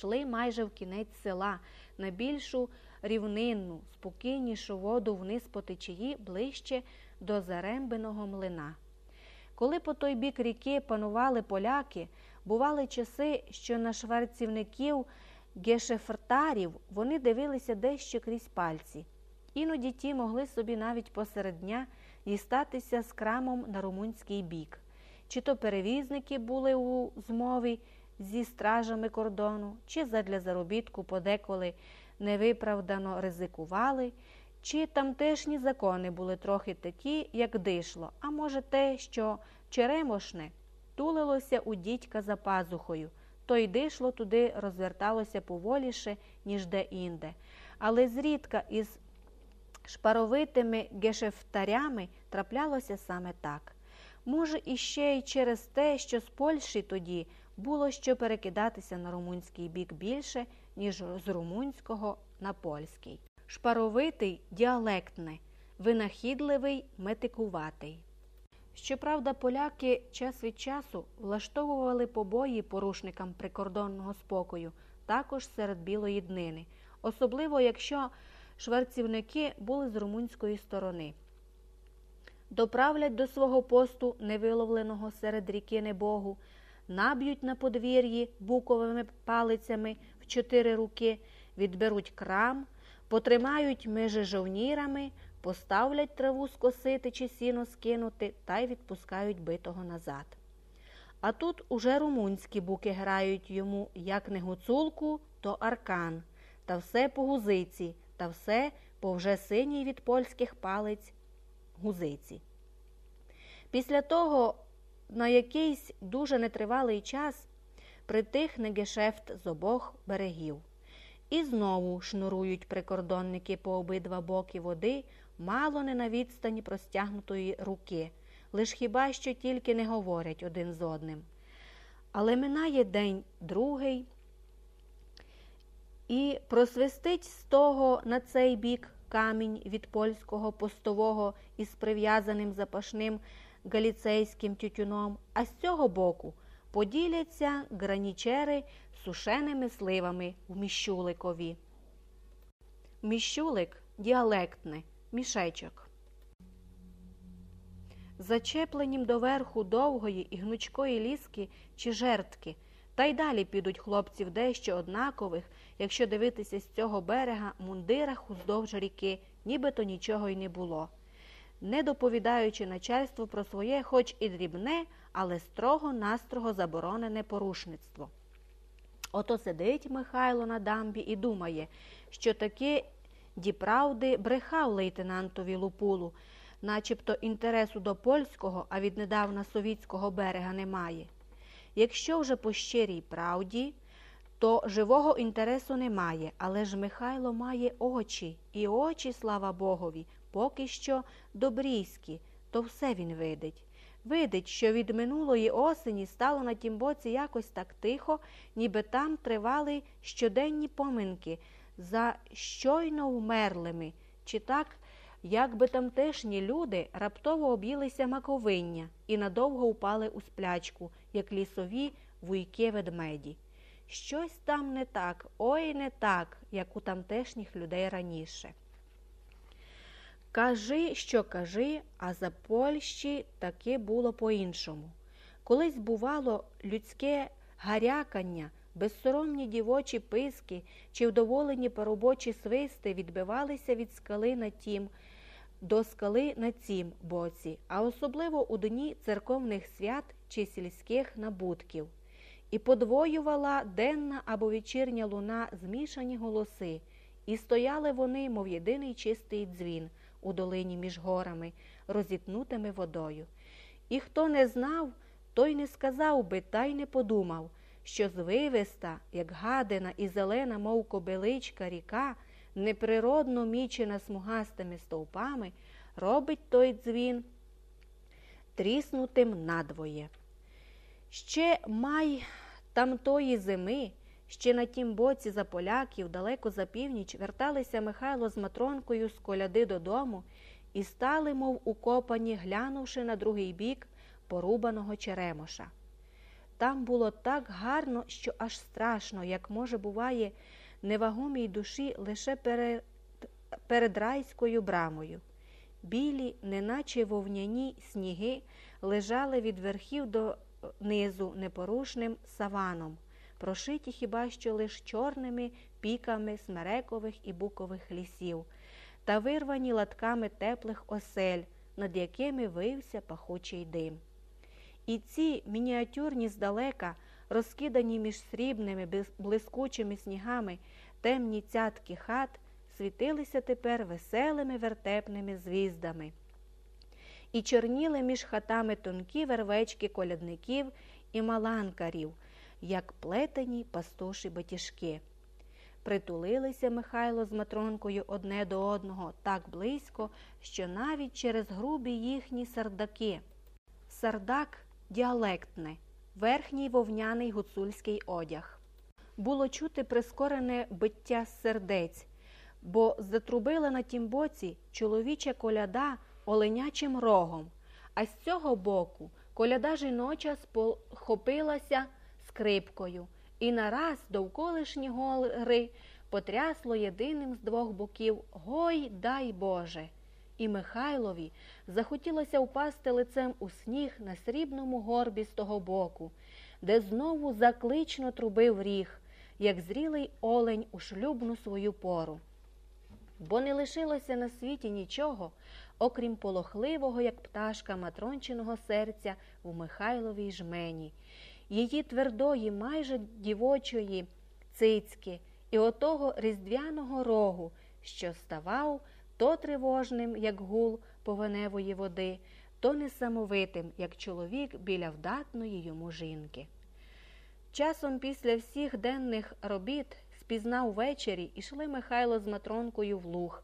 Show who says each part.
Speaker 1: йшли майже в кінець села, на більшу рівнинну, спокійнішу воду вниз по течії ближче до Зарембиного млина. Коли по той бік ріки панували поляки, бували часи, що на шварцівників гешефртарів вони дивилися дещо крізь пальці. Іноді ті могли собі навіть посеред дня дістатися з крамом на румунський бік. Чи то перевізники були у змові зі стражами кордону, чи задля заробітку подеколи невиправдано ризикували, чи тамтешні закони були трохи такі, як дишло, а може, те, що черемошне тулилося у дідька за пазухою, то й дишло туди розверталося поволіше, ніж де-інде. Але зрідка із шпаровитими гешефтарями траплялося саме так. Може, іще й через те, що з Польщі тоді було що перекидатися на румунський бік більше, ніж з румунського на польський. Шпаровитий діалектний, винахідливий, метикуватий. Щоправда, поляки час від часу влаштовували побої порушникам прикордонного спокою, також серед білої днини, особливо якщо шварцівники були з румунської сторони. Доправлять до свого посту невиловленого серед ріки небогу, наб'ють на подвір'ї буковими палицями в чотири руки, відберуть крам, потримають межи жовнірами, поставлять траву скосити чи сіно скинути та й відпускають битого назад. А тут уже румунські буки грають йому як не гуцулку, то аркан, та все по гузиці, та все по вже синій від польських палець гузиці. Після того, на якийсь дуже нетривалий час, притихне гешефт з обох берегів. І знову шнурують прикордонники по обидва боки води, мало не на відстані простягнутої руки, лиш хіба що тільки не говорять один з одним. Але минає день другий, і просвистить з того на цей бік камінь від польського постового із прив'язаним запашним галіцейським тютюном, а з цього боку поділяться гранічери сушеними сливами в міщуликові. Міщулик діалектне, мішечок. Зачепленім доверху довгої і гнучкої ліски чи жертки, та й далі підуть хлопців дещо однакових, якщо дивитися з цього берега мундирах уздовж ріки, нібито нічого й не було не доповідаючи начальству про своє, хоч і дрібне, але строго настрого заборонене порушництво. Ото сидить Михайло на дамбі і думає, що таки діправди брехав лейтенантові Лупулу, начебто інтересу до польського, а віднедавна совітського берега немає. Якщо вже по щирій правді, то живого інтересу немає, але ж Михайло має очі, і очі, слава Богові, поки що добрійські, то все він видить. Видить, що від минулої осені стало на тім боці якось так тихо, ніби там тривали щоденні поминки за щойно вмерлими, чи так, якби тамтешні люди раптово об'їлися маковиння і надовго упали у сплячку, як лісові вуйки ведмеді. Щось там не так, ой не так, як у тамтешніх людей раніше. Кажи, що кажи, а за Польщі таки було по-іншому. Колись, бувало, людське гарякання, безсоромні дівочі писки чи вдоволені поробочі свисти відбивалися від скали на тім до скали на цім боці, а особливо у дні церковних свят чи сільських набутків. І подвоювала денна або вечірня луна змішані голоси, і стояли вони, мов єдиний чистий дзвін у долині між горами, розітнутими водою. І хто не знав, той не сказав би та й не подумав, що звивиста, як гадина і зелена, мов кобиличка ріка, неприродно мічена смугастими стовпами, робить той дзвін тріснутим надвоє. Ще май тамтої зими. Ще на тім боці за поляків, далеко за північ, верталися Михайло з Матронкою з коляди додому і стали, мов укопані, глянувши на другий бік порубаного Черемоша. Там було так гарно, що аж страшно, як може буває невагомій душі лише перед, перед райською брамою. Білі, неначе вовняні сніги, лежали від верхів до низу непорушним саваном, прошиті хіба що лиш чорними піками смерекових і букових лісів, та вирвані латками теплих осель, над якими вився пахучий дим. І ці мініатюрні здалека, розкидані між срібними блискучими снігами темні цятки хат, світилися тепер веселими вертепними звіздами. І чорніли між хатами тонкі вервечки колядників і маланкарів, як плетені пастуші батіжки. Притулилися Михайло з Матронкою одне до одного так близько, що навіть через грубі їхні сардаки. Сардак діалектне, верхній вовняний гуцульський одяг. Було чути прискорене биття сердець, бо затрубила на тім боці чоловіча коляда оленячим рогом, а з цього боку коляда жіноча схопилася скрипкою, і нараз довколишні гори потрясло єдиним з двох боків Гой, дай Боже! І Михайлові захотілося впасти лицем у сніг на срібному горбі з того боку, де знову заклично трубив ріг, як зрілий олень у шлюбну свою пору. Бо не лишилося на світі нічого, окрім полохливого, як пташка матрончиного серця у Михайловій жмені, її твердої, майже дівочої цицьки і отого різдвяного рогу, що ставав то тривожним, як гул повеневої води, то несамовитим, як чоловік біля вдатної йому жінки. Часом після всіх денних робіт спізнав ввечері ішли Михайло з Матронкою в луг,